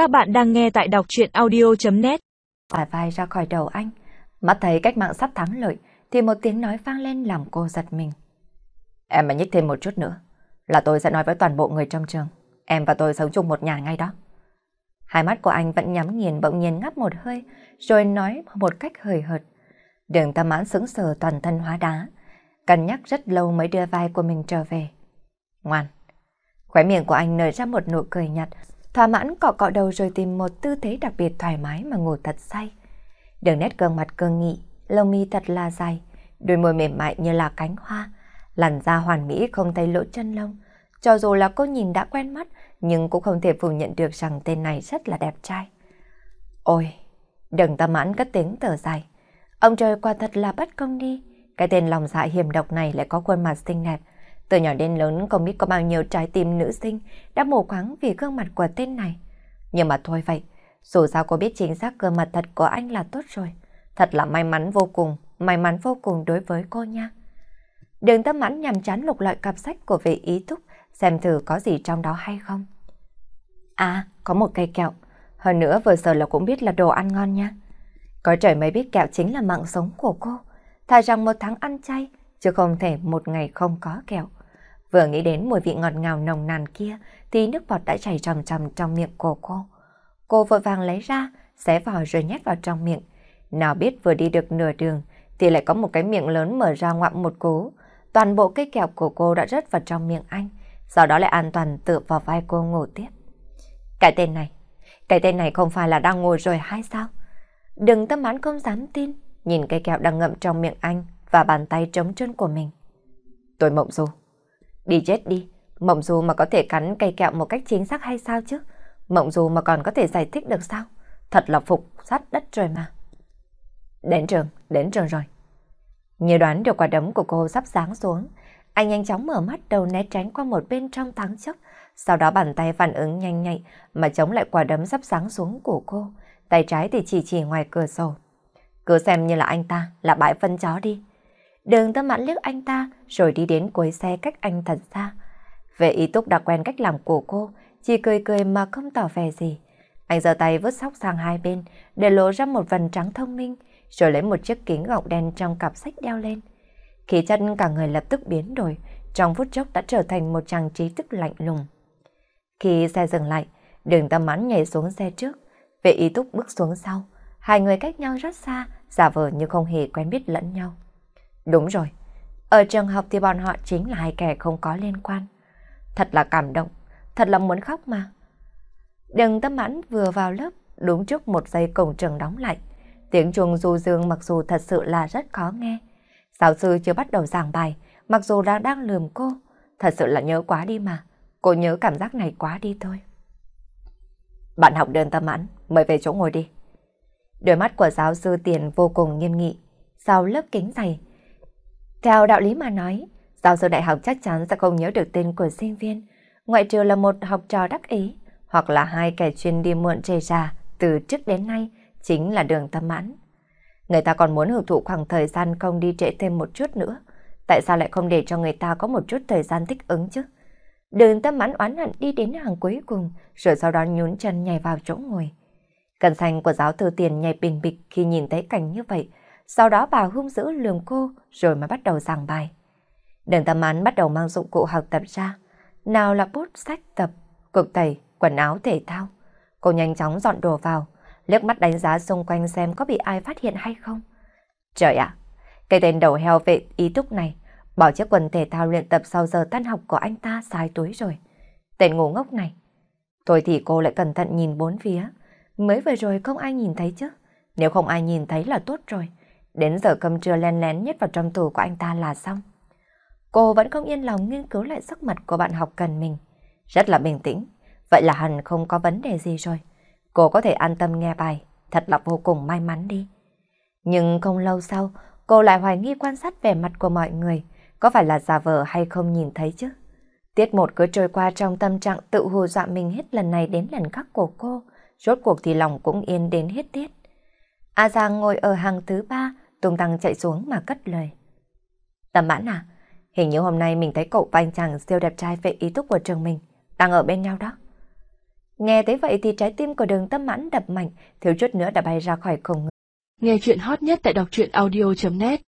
Các bạn đang nghe tại đọc chuyện audio.net Phải vai ra khỏi đầu anh, mắt thấy cách mạng sắp thắng lợi, thì một tiếng nói vang lên làm cô giật mình. Em mà nhích thêm một chút nữa, là tôi sẽ nói với toàn bộ người trong trường. Em và tôi sống chung một nhà ngay đó. Hai mắt của anh vẫn nhắm nghiền bỗng nhiên ngắp một hơi, rồi nói một cách hời hợt. Đường tâm mãn sững sờ toàn thân hóa đá, cân nhắc rất lâu mới đưa vai của mình trở về. Ngoan. Khóe miệng của anh nở ra một nụ cười nhạt, thỏa mãn cọ cọ đầu rồi tìm một tư thế đặc biệt thoải mái mà ngủ thật say. Đường nét gương mặt cương nghị, lông mi thật là dài, đôi môi mềm mại như là cánh hoa, làn da hoàn mỹ không thấy lỗ chân lông. Cho dù là cô nhìn đã quen mắt, nhưng cũng không thể phủ nhận được rằng tên này rất là đẹp trai. Ôi, đừng tâm mãn cất tiếng thở dài. Ông trời quả thật là bất công đi. Cái tên lòng dạ hiểm độc này lại có khuôn mặt xinh đẹp. Từ nhỏ đến lớn không biết có bao nhiêu trái tim nữ sinh đã mù quáng vì gương mặt của tên này. Nhưng mà thôi vậy, dù sao cô biết chính xác gương mặt thật của anh là tốt rồi. Thật là may mắn vô cùng, may mắn vô cùng đối với cô nha. Đường tâm mãn nhằm chán lục loại cặp sách của vị ý thúc, xem thử có gì trong đó hay không. À, có một cây kẹo. Hơn nữa vừa giờ là cũng biết là đồ ăn ngon nha. Có trời mới biết kẹo chính là mạng sống của cô. Thà rằng một tháng ăn chay, chứ không thể một ngày không có kẹo. Vừa nghĩ đến mùi vị ngọt ngào nồng nàn kia, thì nước bọt đã chảy trầm trầm trong miệng của cô. Cô vội vàng lấy ra, xé vào rồi nhét vào trong miệng. Nào biết vừa đi được nửa đường, thì lại có một cái miệng lớn mở ra ngoạm một cú. Toàn bộ cây kẹo của cô đã rớt vào trong miệng anh, sau đó lại an toàn tựa vào vai cô ngủ tiếp. Cái tên này, cái tên này không phải là đang ngồi rồi hay sao? Đừng tâm mãn không dám tin, nhìn cây kẹo đang ngậm trong miệng anh và bàn tay trống chân của mình. Tôi mộng du. Đi chết đi, mộng du mà có thể cắn cây kẹo một cách chính xác hay sao chứ? Mộng du mà còn có thể giải thích được sao? Thật là phục sát đất rồi mà. Đến trường, đến trường rồi. Như đoán được quả đấm của cô sắp giáng xuống, anh nhanh chóng mở mắt đầu né tránh qua một bên trong tháng chốc, sau đó bàn tay phản ứng nhanh nhạy mà chống lại quả đấm sắp giáng xuống của cô, tay trái thì chỉ chỉ ngoài cửa sổ. Cứ xem như là anh ta là bãi phân chó đi. Đường tâm mãn liếc anh ta rồi đi đến cuối xe cách anh thật xa. Về ý túc đã quen cách làm của cô, chỉ cười cười mà không tỏ vẻ gì. Anh giơ tay vứt sóc sang hai bên để lộ ra một vần trắng thông minh, rồi lấy một chiếc kính gọng đen trong cặp sách đeo lên. Khí chân cả người lập tức biến đổi, trong phút chốc đã trở thành một chàng trí thức lạnh lùng. Khi xe dừng lại, đường tâm mãn nhảy xuống xe trước, vệ ý túc bước xuống sau. Hai người cách nhau rất xa, giả vờ như không hề quen biết lẫn nhau. Đúng rồi, ở trường học thì bọn họ chính là hai kẻ không có liên quan. Thật là cảm động, thật là muốn khóc mà. Đường tâm mãn vừa vào lớp, đúng trước một giây cổng trường đóng lại. Tiếng chuông du dương mặc dù thật sự là rất khó nghe. Giáo sư chưa bắt đầu giảng bài, mặc dù đã đang lườm cô, thật sự là nhớ quá đi mà. Cô nhớ cảm giác này quá đi thôi. Bạn học đơn tâm mãn, mời về chỗ ngồi đi. Đôi mắt của giáo sư tiền vô cùng nghiêm nghị, sau lớp kính dày. Theo đạo lý mà nói, giáo sư đại học chắc chắn sẽ không nhớ được tên của sinh viên, ngoại trừ là một học trò đắc ý, hoặc là hai kẻ chuyên đi muộn trề ra từ trước đến nay, chính là đường tâm mãn. Người ta còn muốn hưởng thụ khoảng thời gian không đi trễ thêm một chút nữa. Tại sao lại không để cho người ta có một chút thời gian thích ứng chứ? Đường tâm mãn oán hận đi đến hàng cuối cùng, rồi sau đó nhún chân nhảy vào chỗ ngồi. Cần xanh của giáo thư tiền nhảy bình bịch khi nhìn thấy cảnh như vậy. Sau đó bà hung dữ lường cô, rồi mới bắt đầu giảng bài. Đường tâm án bắt đầu mang dụng cụ học tập ra. Nào là bút, sách tập, cực tẩy, quần áo thể thao. Cô nhanh chóng dọn đồ vào, liếc mắt đánh giá xung quanh xem có bị ai phát hiện hay không. Trời ạ, cái tên đầu heo vệ ý túc này Bỏ chiếc quần thể thao luyện tập sau giờ tan học của anh ta sai túi rồi. Tên ngu ngốc này. Thôi thì cô lại cẩn thận nhìn bốn phía. Mới vừa rồi không ai nhìn thấy chứ. Nếu không ai nhìn thấy là tốt rồi. Đến giờ cơm trưa len lén nhất vào trong tủ của anh ta là xong. Cô vẫn không yên lòng nghiên cứu lại sắc mặt của bạn học cần mình. Rất là bình tĩnh. Vậy là hẳn không có vấn đề gì rồi. Cô có thể an tâm nghe bài. Thật là vô cùng may mắn đi. Nhưng không lâu sau, cô lại hoài nghi quan sát vẻ mặt của mọi người. Có phải là giả vờ hay không nhìn thấy chứ? Tiết một cứ trôi qua trong tâm trạng tự hù dọa mình hết lần này đến lần khác của cô. Rốt cuộc thì lòng cũng yên đến hết tiết. A Giang ngồi ở hàng thứ ba, tung tăng chạy xuống mà cất lời. Tầm mãn à? Hình như hôm nay mình thấy cậu và anh chàng siêu đẹp trai vệ ý túc của trường mình đang ở bên nhau đó. Nghe thấy vậy thì trái tim của đường tâm mãn đập mạnh, thiếu chút nữa đã bay ra khỏi khổng Nghe chuyện hot nhất tại đọc truyện audio.net